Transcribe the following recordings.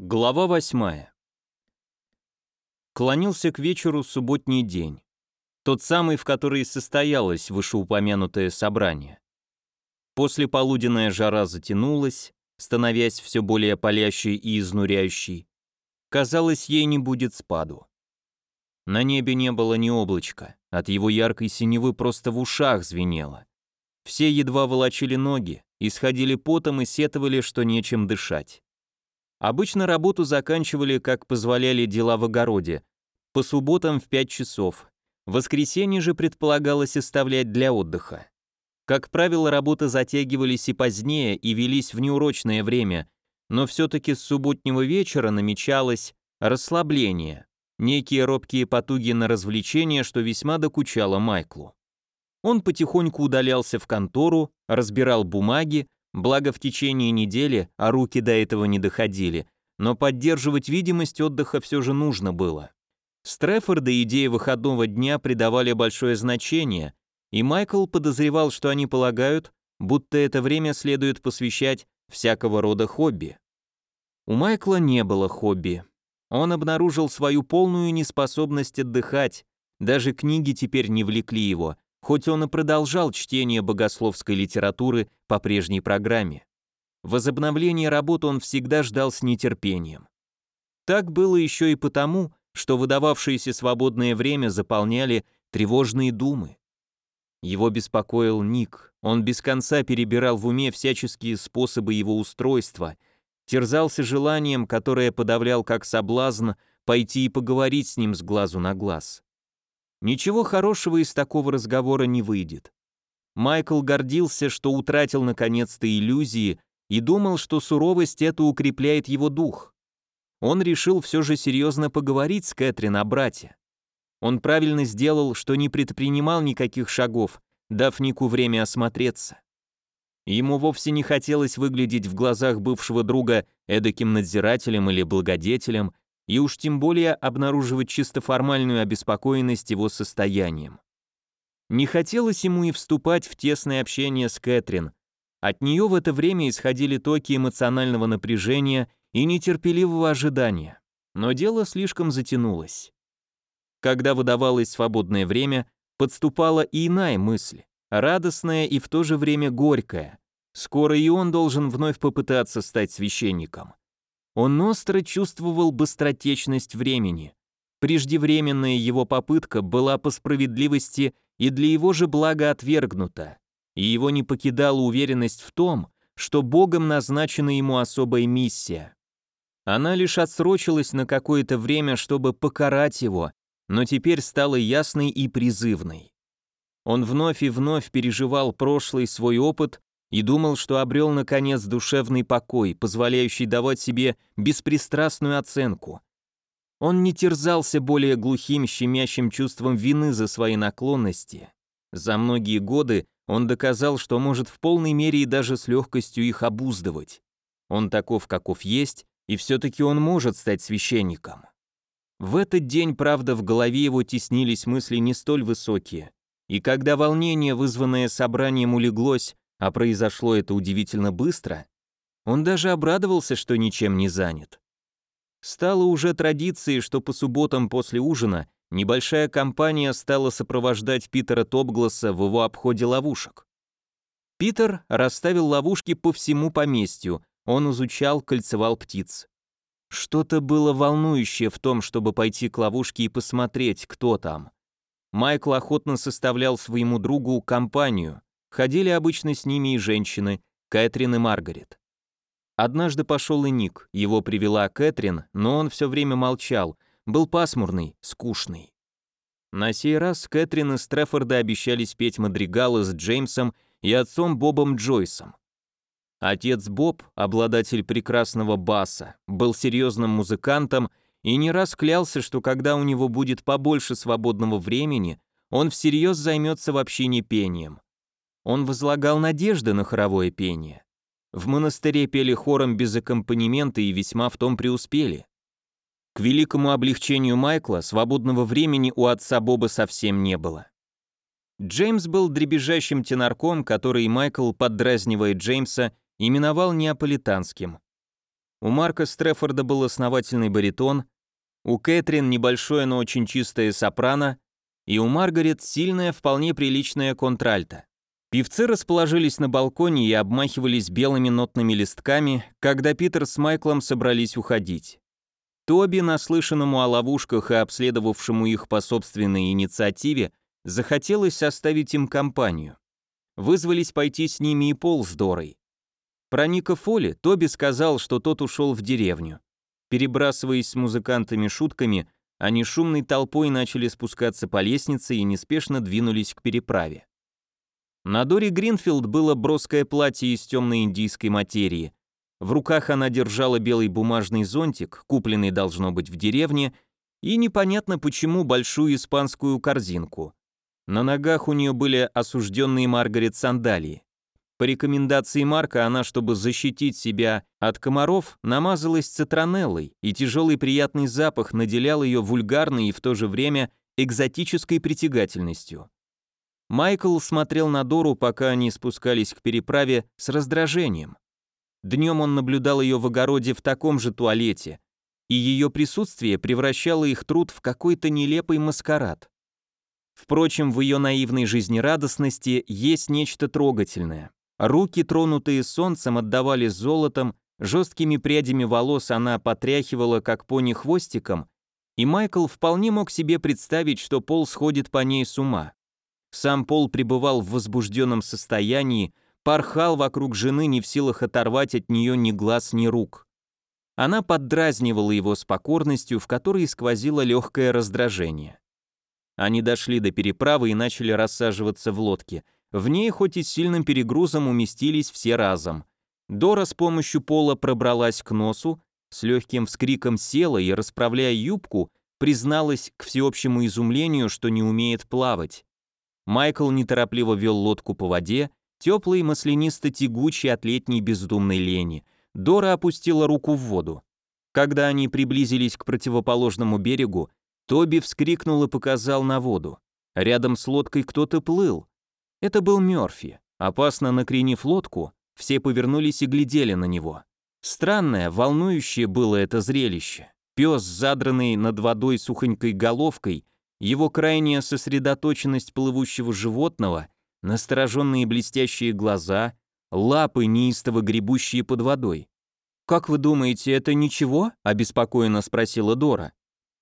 Глава восьмая. Клонился к вечеру субботний день. Тот самый, в который состоялось вышеупомянутое собрание. После полуденная жара затянулась, становясь все более палящей и изнуряющей. Казалось, ей не будет спаду. На небе не было ни облачка, от его яркой синевы просто в ушах звенело. Все едва волочили ноги, исходили потом и сетовали, что нечем дышать. Обычно работу заканчивали, как позволяли дела в огороде, по субботам в 5 часов. Воскресенье же предполагалось оставлять для отдыха. Как правило, работы затягивались и позднее, и велись в неурочное время, но все-таки с субботнего вечера намечалось расслабление, некие робкие потуги на развлечение, что весьма докучало Майклу. Он потихоньку удалялся в контору, разбирал бумаги, Благо в течение недели, а руки до этого не доходили, но поддерживать видимость отдыха все же нужно было. Стрефорда идеи выходного дня придавали большое значение, и Майкл подозревал, что они полагают, будто это время следует посвящать всякого рода хобби. У Майкла не было хобби. Он обнаружил свою полную неспособность отдыхать, даже книги теперь не влекли его, хоть он и продолжал чтение богословской литературы по прежней программе. Возобновление работы он всегда ждал с нетерпением. Так было еще и потому, что выдававшееся свободное время заполняли тревожные думы. Его беспокоил Ник, он без конца перебирал в уме всяческие способы его устройства, терзался желанием, которое подавлял как соблазн, пойти и поговорить с ним с глазу на глаз. Ничего хорошего из такого разговора не выйдет. Майкл гордился, что утратил наконец-то иллюзии и думал, что суровость это укрепляет его дух. Он решил все же серьезно поговорить с Кэтрин о брате. Он правильно сделал, что не предпринимал никаких шагов, дав Нику время осмотреться. Ему вовсе не хотелось выглядеть в глазах бывшего друга эдаким надзирателем или благодетелем, и уж тем более обнаруживать чисто формальную обеспокоенность его состоянием. Не хотелось ему и вступать в тесное общение с Кэтрин. От нее в это время исходили токи эмоционального напряжения и нетерпеливого ожидания. Но дело слишком затянулось. Когда выдавалось свободное время, подступала и иная мысль, радостная и в то же время горькая. Скоро и он должен вновь попытаться стать священником. Он остро чувствовал быстротечность времени. Преждевременная его попытка была по справедливости и для его же блага отвергнута, и его не покидала уверенность в том, что Богом назначена ему особая миссия. Она лишь отсрочилась на какое-то время, чтобы покарать его, но теперь стала ясной и призывной. Он вновь и вновь переживал прошлый свой опыт и думал, что обрел наконец душевный покой, позволяющий давать себе беспристрастную оценку. Он не терзался более глухим, щемящим чувством вины за свои наклонности. За многие годы он доказал, что может в полной мере и даже с легкостью их обуздывать. Он таков, каков есть, и все-таки он может стать священником. В этот день, правда, в голове его теснились мысли не столь высокие, и когда волнение, вызванное собранием, улеглось, а произошло это удивительно быстро, он даже обрадовался, что ничем не занят. Стало уже традицией, что по субботам после ужина небольшая компания стала сопровождать Питера Топгласа в его обходе ловушек. Питер расставил ловушки по всему поместью, он изучал, кольцевал птиц. Что-то было волнующее в том, чтобы пойти к ловушке и посмотреть, кто там. Майкл охотно составлял своему другу компанию, Ходили обычно с ними и женщины, Кэтрин и Маргарет. Однажды пошел и Ник, его привела Кэтрин, но он все время молчал, был пасмурный, скучный. На сей раз Кэтрин и Стрефорда обещались петь мадригалы с Джеймсом и отцом Бобом Джойсом. Отец Боб, обладатель прекрасного баса, был серьезным музыкантом и не раз клялся, что когда у него будет побольше свободного времени, он всерьез займется вообще не пением. Он возлагал надежды на хоровое пение. В монастыре пели хором без аккомпанемента и весьма в том преуспели. К великому облегчению Майкла свободного времени у отца Боба совсем не было. Джеймс был дребезжащим тенарком, который Майкл, поддразнивая Джеймса, именовал неаполитанским. У Марка Стрефорда был основательный баритон, у Кэтрин небольшое, но очень чистое сопрано, и у Маргарет сильная, вполне приличная контральта. Певцы расположились на балконе и обмахивались белыми нотными листками, когда Питер с Майклом собрались уходить. Тоби, наслышанному о ловушках и обследовавшему их по собственной инициативе, захотелось составить им компанию. Вызвались пойти с ними и Пол с Дорой. Про Ника Фоли Тоби сказал, что тот ушел в деревню. Перебрасываясь с музыкантами шутками, они шумной толпой начали спускаться по лестнице и неспешно двинулись к переправе. На Доре Гринфилд было броское платье из темной индийской материи. В руках она держала белый бумажный зонтик, купленный должно быть в деревне, и непонятно почему большую испанскую корзинку. На ногах у нее были осужденные Маргарет сандалии. По рекомендации Марка она, чтобы защитить себя от комаров, намазалась цитронеллой, и тяжелый приятный запах наделял ее вульгарной и в то же время экзотической притягательностью. Майкл смотрел на Дору, пока они спускались к переправе, с раздражением. Днем он наблюдал ее в огороде в таком же туалете, и ее присутствие превращало их труд в какой-то нелепый маскарад. Впрочем, в ее наивной жизнерадостности есть нечто трогательное. Руки, тронутые солнцем, отдавали золотом, жесткими прядями волос она потряхивала, как пони хвостиком, и Майкл вполне мог себе представить, что Пол сходит по ней с ума. Сам Пол пребывал в возбужденном состоянии, порхал вокруг жены, не в силах оторвать от нее ни глаз, ни рук. Она поддразнивала его с покорностью, в которой сквозило легкое раздражение. Они дошли до переправы и начали рассаживаться в лодке. В ней хоть и с сильным перегрузом уместились все разом. Дора с помощью пола пробралась к носу, с легким вскриком села и, расправляя юбку, призналась к всеобщему изумлению, что не умеет плавать. Майкл неторопливо вел лодку по воде, теплый, маслянисто-тягучий от летней бездумной лени. Дора опустила руку в воду. Когда они приблизились к противоположному берегу, Тоби вскрикнул и показал на воду. Рядом с лодкой кто-то плыл. Это был Мёрфи. Опасно накренив лодку, все повернулись и глядели на него. Странное, волнующее было это зрелище. Пес, задранный над водой сухонькой головкой, его крайняя сосредоточенность плывущего животного, настороженные блестящие глаза, лапы, неистово гребущие под водой. «Как вы думаете, это ничего?» – обеспокоенно спросила Дора.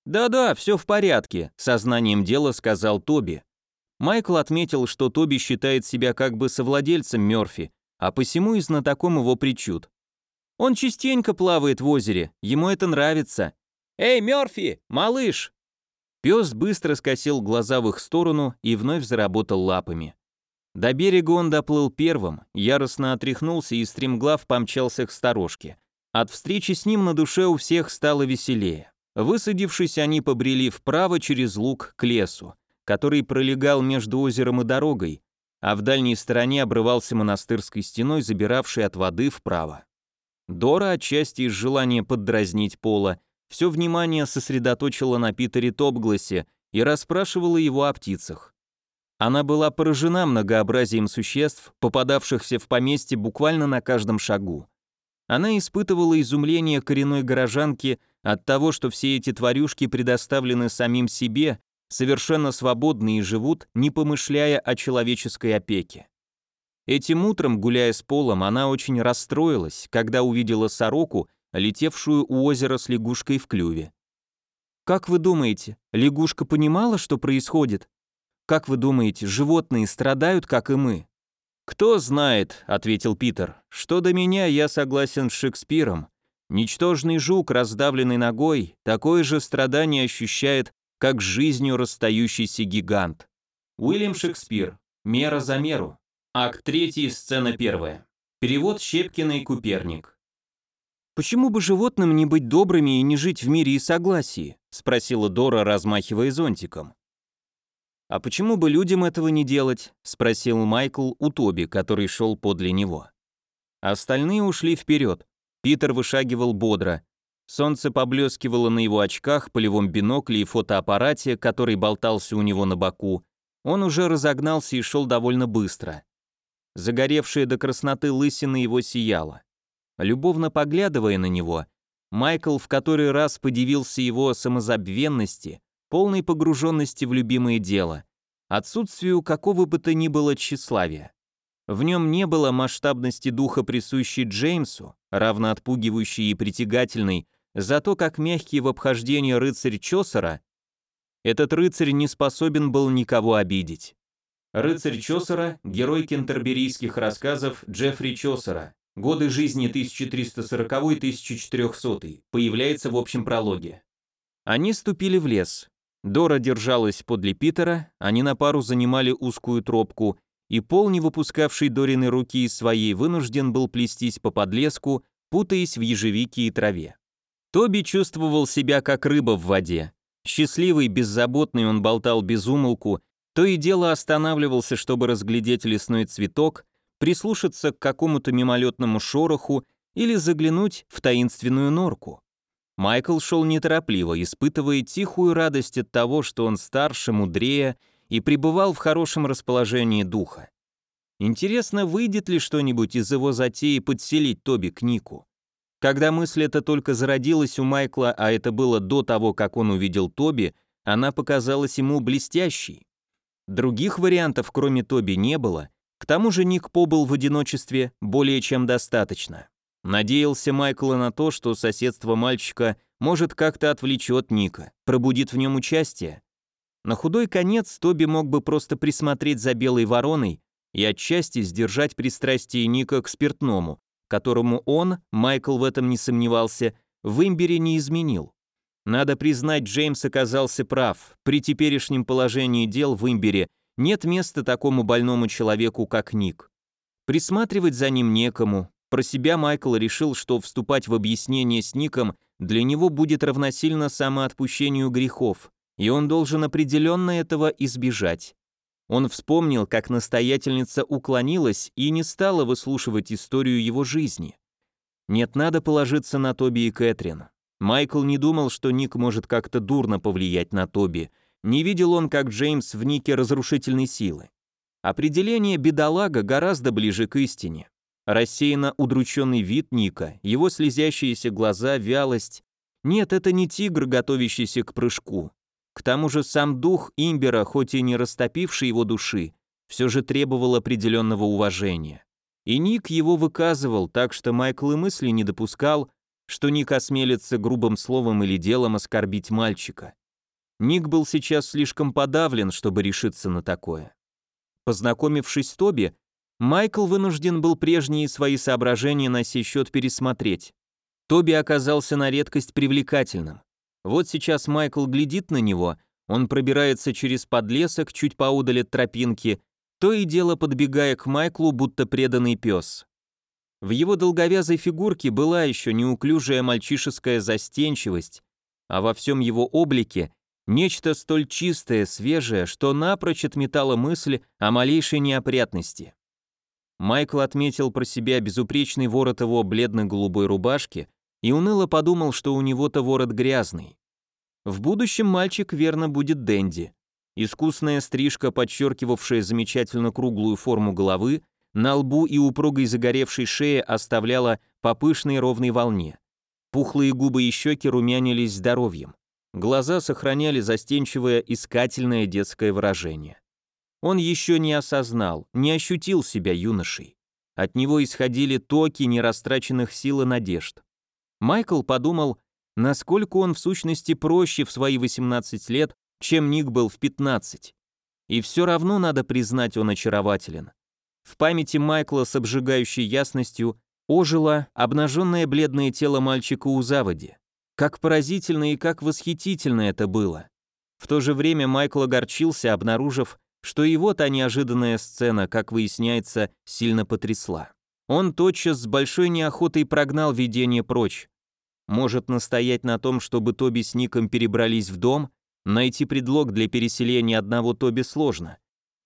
«Да-да, все в порядке», – сознанием дела сказал Тоби. Майкл отметил, что Тоби считает себя как бы совладельцем Мёрфи, а посему и знатоком его причуд. Он частенько плавает в озере, ему это нравится. «Эй, Мёрфи, малыш, Пес быстро скосил глаза в их сторону и вновь заработал лапами. До берега он доплыл первым, яростно отряхнулся и стремглав помчался к сторожке. От встречи с ним на душе у всех стало веселее. Высадившись, они побрели вправо через луг к лесу, который пролегал между озером и дорогой, а в дальней стороне обрывался монастырской стеной, забиравшей от воды вправо. Дора, отчасти из желания поддразнить Пола, все внимание сосредоточила на Питере Топгласе и расспрашивала его о птицах. Она была поражена многообразием существ, попадавшихся в поместье буквально на каждом шагу. Она испытывала изумление коренной горожанки от того, что все эти тварюшки предоставлены самим себе, совершенно свободны и живут, не помышляя о человеческой опеке. Этим утром, гуляя с Полом, она очень расстроилась, когда увидела сороку, летевшую у озера с лягушкой в клюве. Как вы думаете, лягушка понимала, что происходит? Как вы думаете, животные страдают, как и мы? Кто знает, ответил Питер. Что до меня, я согласен с Шекспиром. Ничтожный жук, раздавленный ногой, такое же страдание ощущает, как жизнью расстающийся гигант. Уильям Шекспир. Мера за меру. Акт 3, сцена 1. Перевод Щепкина и Куперник. «Почему бы животным не быть добрыми и не жить в мире и согласии?» — спросила Дора, размахивая зонтиком. «А почему бы людям этого не делать?» — спросил Майкл у Тоби, который шел подле него. Остальные ушли вперед. Питер вышагивал бодро. Солнце поблескивало на его очках, полевом бинокле и фотоаппарате, который болтался у него на боку. Он уже разогнался и шел довольно быстро. Загоревшая до красноты лысина его сияла. Любовно поглядывая на него, Майкл в который раз подивился его самозабвенности, полной погруженности в любимое дело, отсутствию какого бы то ни было тщеславия. В нем не было масштабности духа, присущей Джеймсу, равно отпугивающей и притягательной, зато как мягкий в обхождении рыцарь Чосера, этот рыцарь не способен был никого обидеть. Рыцарь Чосера – герой кентерберийских рассказов Джеффри Чосера, годы жизни 1340-1400, появляется в общем прологе. Они ступили в лес. Дора держалась подле Питера, они на пару занимали узкую тропку, и Пол, не выпускавший Дорины руки из своей, вынужден был плестись по подлеску, путаясь в ежевике и траве. Тоби чувствовал себя как рыба в воде. Счастливый, беззаботный он болтал без умолку, то и дело останавливался, чтобы разглядеть лесной цветок, прислушаться к какому-то мимолетному шороху или заглянуть в таинственную норку. Майкл шел неторопливо, испытывая тихую радость от того, что он старше, мудрее и пребывал в хорошем расположении духа. Интересно, выйдет ли что-нибудь из его затеи подселить Тоби к Нику? Когда мысль эта только зародилась у Майкла, а это было до того, как он увидел Тоби, она показалась ему блестящей. Других вариантов, кроме Тоби, не было, к тому же Ник побыл в одиночестве более чем достаточно. Надеялся Майкл на то, что соседство мальчика может как-то отвлечет Ника, пробудит в нем участие, на худой конец Тоби мог бы просто присмотреть за белой вороной и отчасти сдержать пристрастие Ника к спиртному, которому он, Майкл в этом не сомневался, в имбире не изменил. Надо признать, Джеймс оказался прав. При теперешнем положении дел в имбире нет места такому больному человеку, как Ник. Присматривать за ним некому. Про себя Майкл решил, что вступать в объяснение с Ником для него будет равносильно самоотпущению грехов и он должен определенно этого избежать. Он вспомнил, как настоятельница уклонилась и не стала выслушивать историю его жизни. Нет, надо положиться на Тоби и Кэтрин. Майкл не думал, что Ник может как-то дурно повлиять на Тоби. Не видел он, как Джеймс в Нике разрушительной силы. Определение «бедолага» гораздо ближе к истине. Рассеянно удрученный вид Ника, его слезящиеся глаза, вялость. Нет, это не тигр, готовящийся к прыжку. К тому же сам дух имбера, хоть и не растопивший его души, все же требовал определенного уважения. И Ник его выказывал, так что Майкл и мысли не допускал, что Ник осмелится грубым словом или делом оскорбить мальчика. Ник был сейчас слишком подавлен, чтобы решиться на такое. Познакомившись с Тоби, Майкл вынужден был прежние свои соображения на сей счет пересмотреть. Тоби оказался на редкость привлекательным. Вот сейчас Майкл глядит на него, он пробирается через подлесок чуть поудаль от тропинки, то и дело подбегая к Майклу, будто преданный пес. В его долговязой фигурке была еще неуклюжая мальчишеская застенчивость, а во всем его облике нечто столь чистое, свежее, что напрочь отметало мысль о малейшей неопрятности. Майкл отметил про себя безупречный ворот его бледно-голубой рубашки и уныло подумал, что у него-то ворот грязный. В будущем мальчик верно будет Дэнди. Искусная стрижка, подчеркивавшая замечательно круглую форму головы, на лбу и упругой загоревшей шее оставляла по пышной ровной волне. Пухлые губы и щеки румянились здоровьем. Глаза сохраняли застенчивое, искательное детское выражение. Он еще не осознал, не ощутил себя юношей. От него исходили токи нерастраченных сил и надежд. Майкл подумал, насколько он в сущности проще в свои 18 лет, чем Ник был в 15. И все равно надо признать, он очарователен. В памяти Майкла с обжигающей ясностью ожило обнаженное бледное тело мальчика у заводи. Как поразительно и как восхитительно это было. В то же время Майкл огорчился, обнаружив, что его та неожиданная сцена, как выясняется, сильно потрясла. Он тотчас с большой неохотой прогнал видение прочь. Может настоять на том, чтобы Тоби с Ником перебрались в дом, найти предлог для переселения одного Тоби сложно.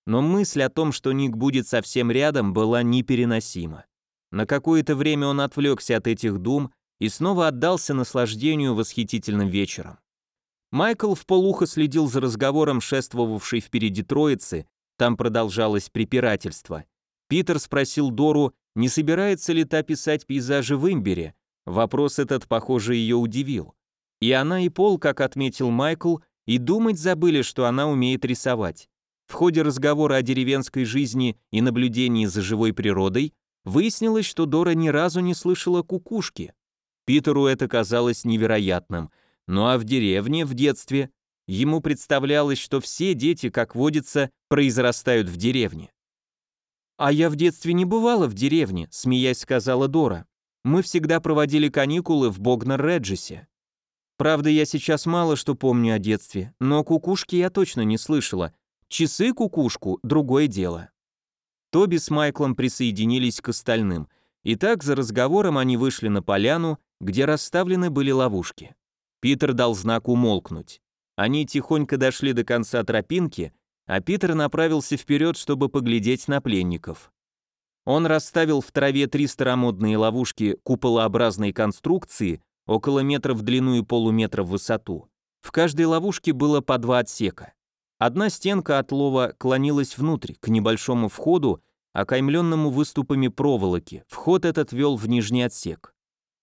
Но мысль о том, что Ник будет совсем рядом, была непереносима. На какое-то время он отвлекся от этих дум и снова отдался наслаждению восхитительным вечером. Майкл в полухо следил за разговором шествовавшей впереди троицы, там продолжалось препирательство. Питер спросил Дору, не собирается ли та писать пейзажи в имбире, Вопрос этот, похоже, ее удивил. И она, и Пол, как отметил Майкл, и думать забыли, что она умеет рисовать. В ходе разговора о деревенской жизни и наблюдении за живой природой выяснилось, что Дора ни разу не слышала кукушки. Питеру это казалось невероятным. Ну а в деревне, в детстве, ему представлялось, что все дети, как водится, произрастают в деревне. «А я в детстве не бывала в деревне», — смеясь сказала Дора. «Мы всегда проводили каникулы в Богнер-Реджесе. Правда, я сейчас мало что помню о детстве, но кукушки я точно не слышала. Часы кукушку — другое дело». Тоби с Майклом присоединились к остальным, и так за разговором они вышли на поляну, где расставлены были ловушки. Питер дал знак умолкнуть. Они тихонько дошли до конца тропинки, а Питер направился вперед, чтобы поглядеть на пленников. Он расставил в траве три старомодные ловушки куполообразной конструкции, около метра в длину и полуметра в высоту. В каждой ловушке было по два отсека. Одна стенка от лова клонилась внутрь, к небольшому входу, окаймленному выступами проволоки. Вход этот вел в нижний отсек.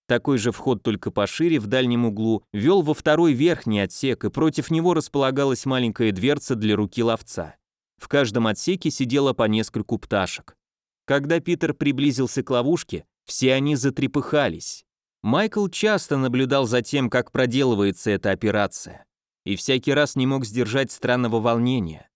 Такой же вход, только пошире, в дальнем углу, вел во второй верхний отсек, и против него располагалась маленькая дверца для руки ловца. В каждом отсеке сидело по нескольку пташек. Когда Питер приблизился к ловушке, все они затрепыхались. Майкл часто наблюдал за тем, как проделывается эта операция, и всякий раз не мог сдержать странного волнения.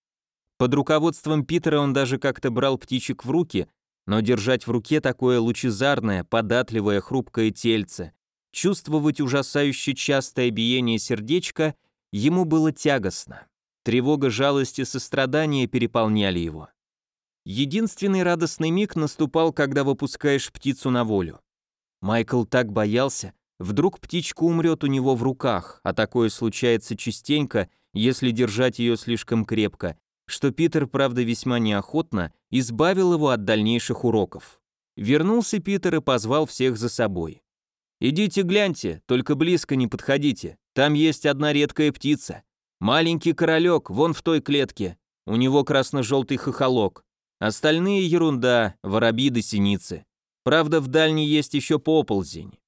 Под руководством Питера он даже как-то брал птичек в руки, но держать в руке такое лучезарное, податливое, хрупкое тельце, чувствовать ужасающе частое биение сердечка ему было тягостно. Тревога, жалость и сострадание переполняли его. Единственный радостный миг наступал, когда выпускаешь птицу на волю. Майкл так боялся, вдруг птичка умрет у него в руках, а такое случается частенько, если держать ее слишком крепко, что Питер, правда, весьма неохотно, избавил его от дальнейших уроков. Вернулся Питер и позвал всех за собой. «Идите гляньте, только близко не подходите. Там есть одна редкая птица. Маленький королек, вон в той клетке. У него красно-желтый хохолок. Остальные ерунда, воробьи да синицы. Правда, в дальней есть еще поползень».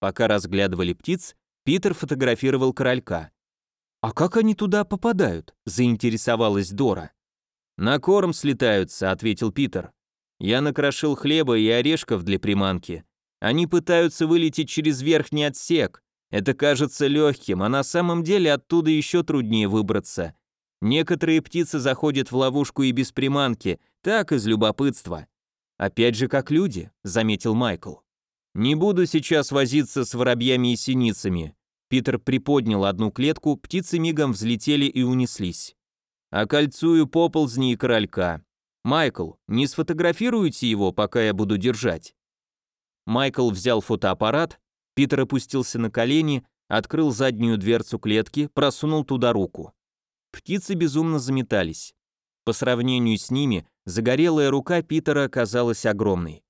Пока разглядывали птиц, Питер фотографировал королька. «А как они туда попадают?» – заинтересовалась Дора. «На корм слетаются», – ответил Питер. «Я накрошил хлеба и орешков для приманки. Они пытаются вылететь через верхний отсек. Это кажется легким, а на самом деле оттуда еще труднее выбраться. Некоторые птицы заходят в ловушку и без приманки, так из любопытства. Опять же, как люди», – заметил Майкл. «Не буду сейчас возиться с воробьями и синицами. Питер приподнял одну клетку, птицы мигом взлетели и унеслись. «Окольцую поползни и королька. Майкл, не сфотографируйте его, пока я буду держать». Майкл взял фотоаппарат, Питер опустился на колени, открыл заднюю дверцу клетки, просунул туда руку. Птицы безумно заметались. По сравнению с ними, загорелая рука Питера оказалась огромной.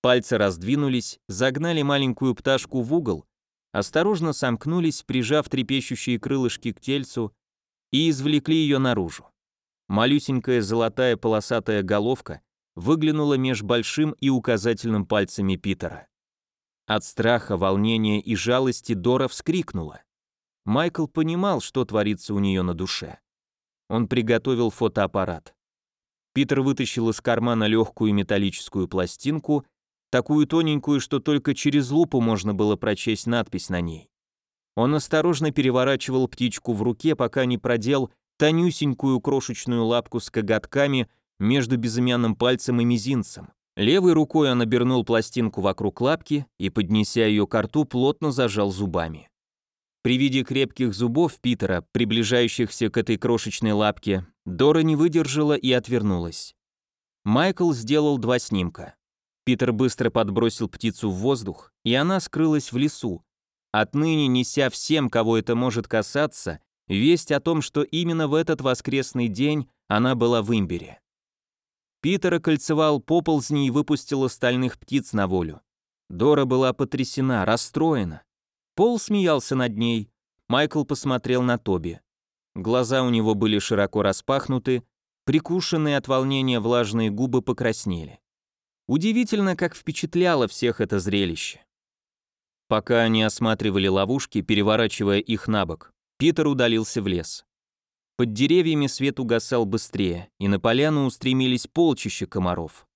Пальцы раздвинулись, загнали маленькую пташку в угол, осторожно сомкнулись, прижав трепещущие крылышки к тельцу и извлекли ее наружу. Малюсенькая золотая полосатая головка выглянула меж большим и указательным пальцами Питера. От страха, волнения и жалости Дора вскрикнула. Майкл понимал, что творится у нее на душе. Он приготовил фотоаппарат. Питер вытащил из кармана легкую металлическую пластинку такую тоненькую, что только через лупу можно было прочесть надпись на ней. Он осторожно переворачивал птичку в руке, пока не продел тонюсенькую крошечную лапку с коготками между безымянным пальцем и мизинцем. Левой рукой он обернул пластинку вокруг лапки и, поднеся ее к рту, плотно зажал зубами. При виде крепких зубов Питера, приближающихся к этой крошечной лапке, Дора не выдержала и отвернулась. Майкл сделал два снимка. Питер быстро подбросил птицу в воздух, и она скрылась в лесу, отныне неся всем, кого это может касаться, весть о том, что именно в этот воскресный день она была в имбире. Питер окольцевал поползни и выпустил остальных птиц на волю. Дора была потрясена, расстроена. Пол смеялся над ней. Майкл посмотрел на Тоби. Глаза у него были широко распахнуты, прикушенные от волнения влажные губы покраснели. Удивительно, как впечатляло всех это зрелище. Пока они осматривали ловушки, переворачивая их на бок, Питер удалился в лес. Под деревьями свет угасал быстрее, и на поляну устремились полчища комаров.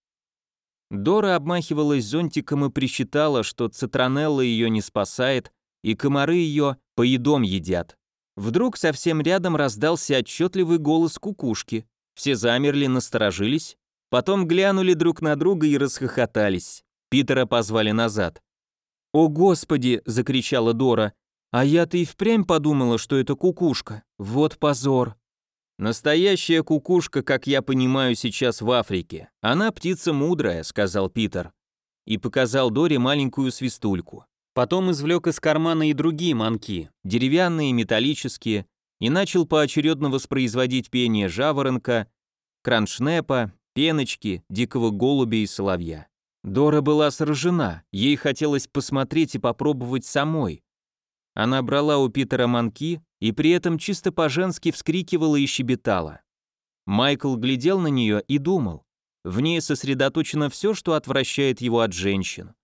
Дора обмахивалась зонтиком и присчитала, что цитронелла ее не спасает, и комары ее поедом едят. Вдруг совсем рядом раздался отчетливый голос кукушки. Все замерли, насторожились, потом глянули друг на друга и расхохотались. Питера позвали назад. «О, Господи!» — закричала Дора. «А я-то и впрямь подумала, что это кукушка. Вот позор!» «Настоящая кукушка, как я понимаю, сейчас в Африке. Она птица мудрая», — сказал Питер. И показал Доре маленькую свистульку. Потом извлек из кармана и другие манки, деревянные, металлические, и начал поочередно воспроизводить пение жаворонка, кроншнепа, пеночки, дикого голубя и соловья. Дора была сражена, ей хотелось посмотреть и попробовать самой. Она брала у Питера манки и при этом чисто по-женски вскрикивала и щебетала. Майкл глядел на нее и думал. В ней сосредоточено все, что отвращает его от женщин.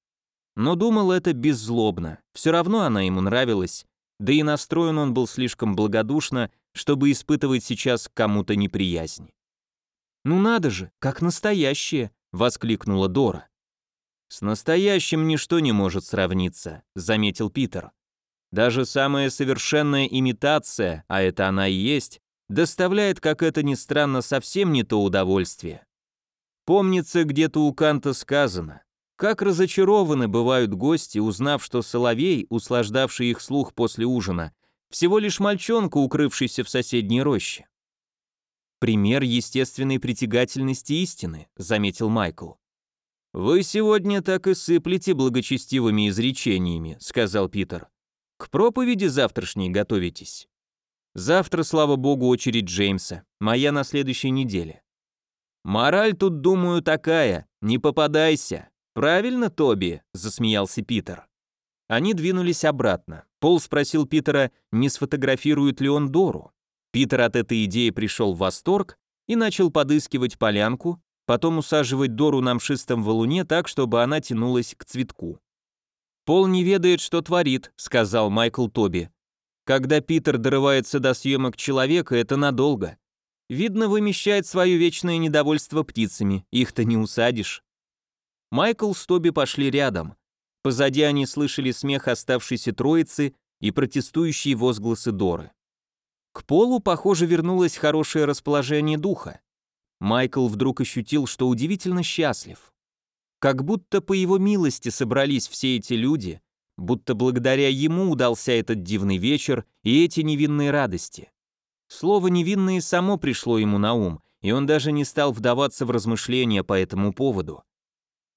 Но думал это беззлобно, все равно она ему нравилась, да и настроен он был слишком благодушно, чтобы испытывать сейчас кому-то неприязнь. «Ну надо же, как настоящее!» — воскликнула Дора. «С настоящим ничто не может сравниться», — заметил Питер. «Даже самая совершенная имитация, а это она и есть, доставляет, как это ни странно, совсем не то удовольствие. Помнится, где-то у Канта сказано, как разочарованы бывают гости, узнав, что Соловей, услаждавший их слух после ужина, всего лишь мальчонка, укрывшийся в соседней роще. «Пример естественной притягательности истины», — заметил Майкл. «Вы сегодня так и сыплете благочестивыми изречениями», — сказал Питер. «К проповеди завтрашней готовитесь». «Завтра, слава богу, очередь Джеймса, моя на следующей неделе». «Мораль тут, думаю, такая, не попадайся. Правильно, Тоби?» — засмеялся Питер. Они двинулись обратно. Пол спросил Питера, не сфотографирует ли он Дору. Питер от этой идеи пришел в восторг и начал подыскивать полянку, потом усаживать Дору на мшистом валуне так, чтобы она тянулась к цветку. «Пол не ведает, что творит», — сказал Майкл Тоби. «Когда Питер дорывается до съемок человека, это надолго. Видно, вымещает свое вечное недовольство птицами, их-то не усадишь». Майкл с Тоби пошли рядом. Позади они слышали смех оставшейся троицы и протестующие возгласы Доры. К Полу, похоже, вернулось хорошее расположение духа. Майкл вдруг ощутил, что удивительно счастлив. Как будто по его милости собрались все эти люди, будто благодаря ему удался этот дивный вечер и эти невинные радости. Слово «невинные» само пришло ему на ум, и он даже не стал вдаваться в размышления по этому поводу.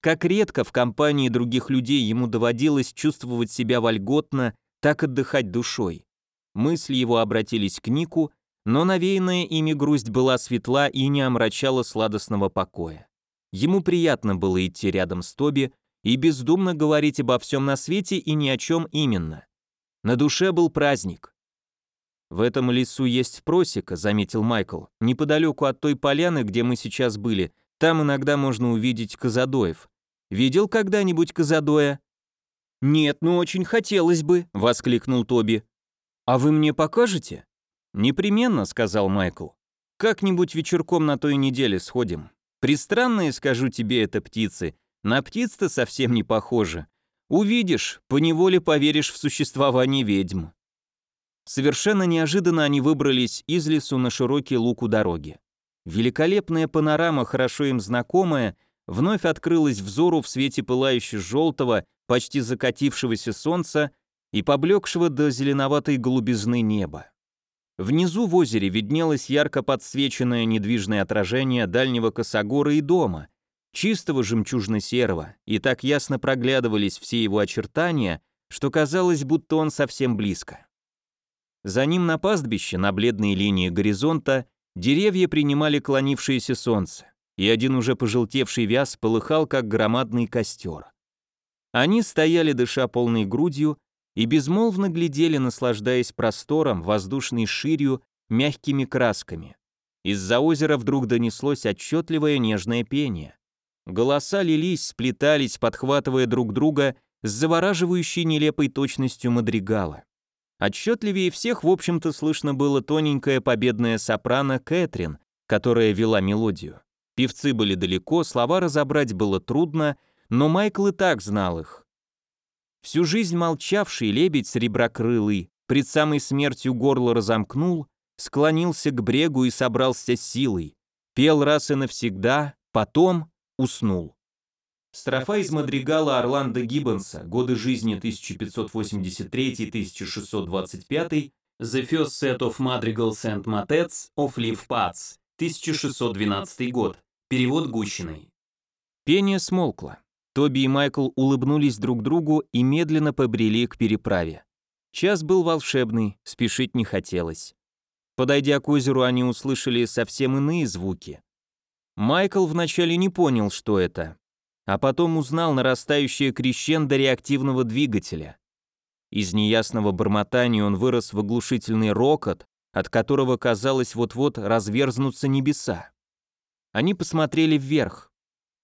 Как редко в компании других людей ему доводилось чувствовать себя вольготно, так отдыхать душой. Мысли его обратились к Нику, но навеянная ими грусть была светла и не омрачала сладостного покоя. Ему приятно было идти рядом с Тоби и бездумно говорить обо всем на свете и ни о чем именно. На душе был праздник. «В этом лесу есть просека», — заметил Майкл, «неподалеку от той поляны, где мы сейчас были, там иногда можно увидеть казадоев. Видел когда-нибудь казадоя?» «Нет, но очень хотелось бы», — воскликнул Тоби. «А вы мне покажете?» «Непременно», — сказал Майкл. «Как-нибудь вечерком на той неделе сходим. Пристранные, скажу тебе, это птицы. На птиц-то совсем не похоже. Увидишь, поневоле поверишь в существование ведьм». Совершенно неожиданно они выбрались из лесу на широкий луг у дороги. Великолепная панорама, хорошо им знакомая, вновь открылась взору в свете пылающего желтого, почти закатившегося солнца и поблекшего до зеленоватой голубизны неба. Внизу в озере виднелось ярко подсвеченное недвижное отражение дальнего косогора и дома, чистого жемчужно-серого, и так ясно проглядывались все его очертания, что казалось, будто он совсем близко. За ним на пастбище, на бледной линии горизонта, деревья принимали клонившееся солнце, и один уже пожелтевший вяз полыхал, как громадный костер. Они стояли, дыша полной грудью, и безмолвно глядели, наслаждаясь простором, воздушной ширью, мягкими красками. Из-за озера вдруг донеслось отчетливое нежное пение. Голоса лились, сплетались, подхватывая друг друга с завораживающей нелепой точностью мадригала. Отчетливее всех, в общем-то, слышно было тоненькое победное сопрано Кэтрин, которая вела мелодию. Певцы были далеко, слова разобрать было трудно, но Майкл и так знал их. Всю жизнь молчавший лебедь среброкрылый пред самой смертью горло разомкнул, склонился к брегу и собрался силой, пел раз и навсегда, потом уснул. Строфа из мадригала Орландо Гиббонса «Годы жизни 1583-1625» «The First Set of Madrigals and Motets of Live Pats» 1612 год. Перевод Гущиной. Пение смолкло. Тоби и Майкл улыбнулись друг другу и медленно побрели к переправе. Час был волшебный, спешить не хотелось. Подойдя к озеру, они услышали совсем иные звуки. Майкл вначале не понял, что это, а потом узнал нарастающее крещендо реактивного двигателя. Из неясного бормотания он вырос в оглушительный рокот, от которого казалось вот-вот разверзнутся небеса. Они посмотрели вверх.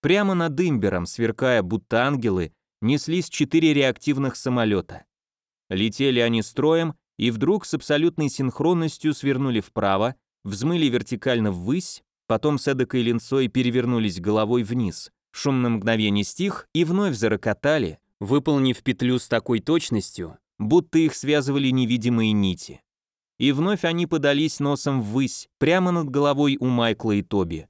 Прямо над имбером, сверкая будто ангелы, неслись четыре реактивных самолета. Летели они строем и вдруг с абсолютной синхронностью свернули вправо, взмыли вертикально ввысь, потом с эдакой линцой перевернулись головой вниз. Шум на мгновение стих и вновь зарокотали, выполнив петлю с такой точностью, будто их связывали невидимые нити. И вновь они подались носом ввысь, прямо над головой у Майкла и Тоби,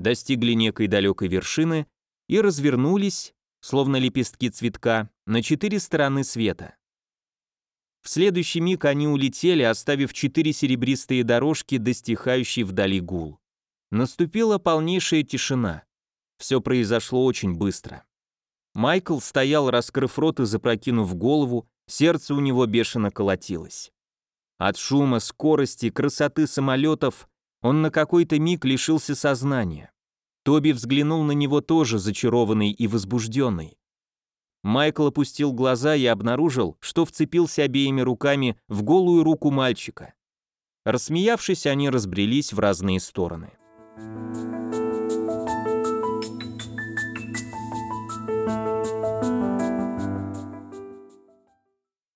достигли некой далекой вершины и развернулись, словно лепестки цветка, на четыре стороны света. В следующий миг они улетели, оставив четыре серебристые дорожки, достигающие вдали гул. Наступила полнейшая тишина. Все произошло очень быстро. Майкл стоял, раскрыв рот и запрокинув голову, сердце у него бешено колотилось. От шума, скорости, красоты самолетов он на какой-то миг лишился сознания. Тоби взглянул на него тоже зачарованный и возбужденный. Майкл опустил глаза и обнаружил, что вцепился обеими руками в голую руку мальчика. Рассмеявшись, они разбрелись в разные стороны. Thank you.